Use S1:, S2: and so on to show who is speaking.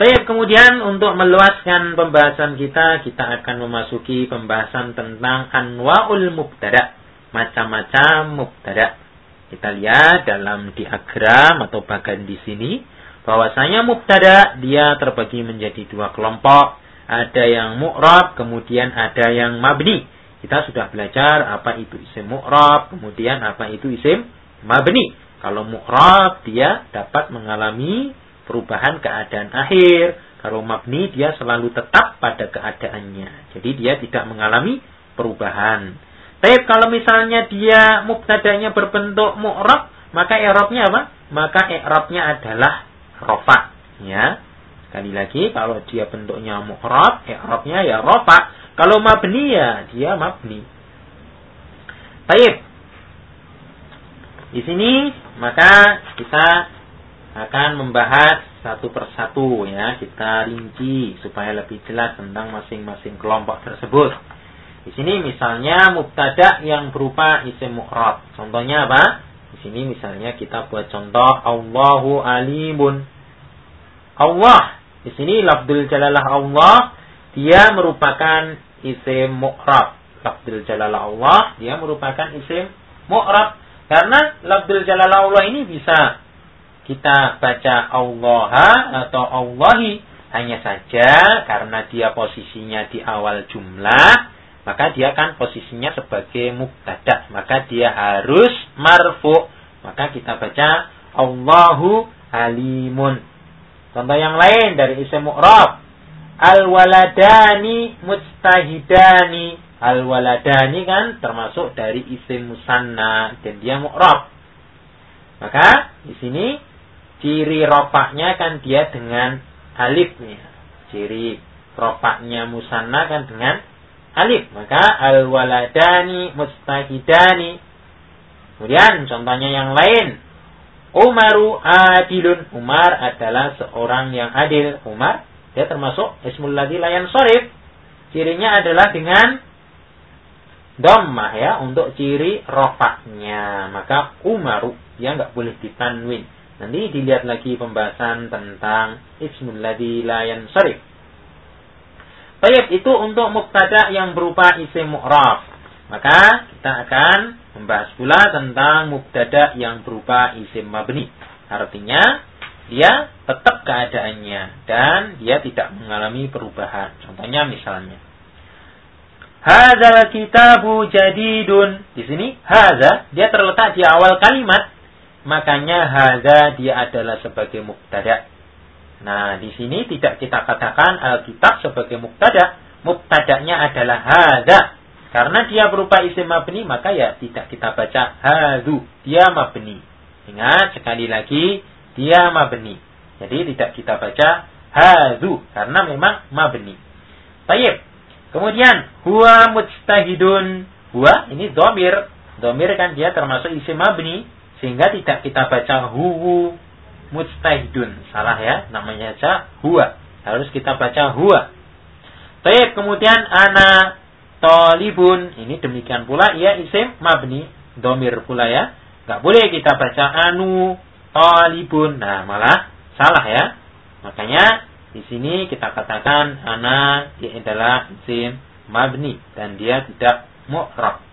S1: Baik, kemudian untuk meluaskan pembahasan kita, kita akan memasuki pembahasan tentang anwaul mubtada. Macam-macam mubtada. Kita lihat dalam diagram atau bagian di sini bahwasanya mubtada dia terbagi menjadi dua kelompok. Ada yang mu'rab, kemudian ada yang mabni. Kita sudah belajar apa itu isim mu'rab, kemudian apa itu isim mabni. Kalau mu'rab dia dapat mengalami perubahan keadaan akhir. Kalau mabni dia selalu tetap pada keadaannya. Jadi dia tidak mengalami perubahan. Tapi kalau misalnya dia mubtadanya berbentuk mu'rab, maka i'rabnya apa? Maka i'rabnya adalah rofa. Ya. Sekali lagi kalau dia bentuknya mu'rab, i'rabnya ya rofa. Kalau mabni ya dia mabni. Baik. Di sini maka kita akan membahas satu persatu ya kita rinci supaya lebih jelas tentang masing-masing kelompok tersebut. Di sini misalnya mubtada yang berupa isim mu'rab. Contohnya apa? Di sini misalnya kita buat contoh Allahu alimun. Allah. Di sini lafzul jalalah Allah dia merupakan isim mu'rab. Lafzul jalalah Allah dia merupakan isim mu'rab karena lafzul jalalah Allah ini bisa kita baca Allah atau Allahi hanya saja karena dia posisinya di awal jumlah maka dia kan posisinya sebagai mubtada. Maka dia harus marfu. Maka kita baca Allahu alimun contoh yang lain dari isim mu'rab. Al waladani mustahidani al waladani kan termasuk dari isim musanna dan dia mu'rab. Maka di sini ciri ropaknya kan dia dengan alifnya. Ciri ropaknya musanna kan dengan alif. Maka al-waladani mustahidani. Kemudian contohnya yang lain. Umaru adilun. Umar adalah seorang yang adil. Umar, dia termasuk ismul ladhi layan sorif. Cirinya adalah dengan dommah ya untuk ciri ropaknya. Maka umaru dia nggak boleh ditanwin. Nanti dilihat lagi pembahasan tentang ismul ladzi la yansarif. Baik, itu untuk mubtada yang berupa isim mu'raf. Maka kita akan membahas pula tentang mubtada yang berupa isim mabni. Artinya dia tetap keadaannya dan dia tidak mengalami perubahan. Contohnya misalnya Hadzal kitabu jadidun. Di sini hadza dia terletak di awal kalimat makanya hadza dia adalah sebagai mubtada. Nah, di sini tidak kita katakan Alkitab sebagai mubtada. Mubtadanya adalah hadza. Karena dia berupa isim mabni, maka ya tidak kita baca hadzu. Dia mabni. Ingat sekali lagi, dia mabni. Jadi tidak kita baca hadzu karena memang mabni. Baik. Kemudian huwa mujtahidun. Huwa ini domir. Domir kan dia termasuk isim mabni sehingga tidak kita baca huwu mujtahidun. Salah ya, namanya saja huwa. Harus kita baca huwa. Baik, kemudian ana tolibun. Ini demikian pula ia isim mabni. Domir pula ya. Gak boleh kita baca anu tolibun. Nah, malah salah ya. Makanya di sini kita katakan ana dia adalah isim mabni dan dia tidak mu'rab.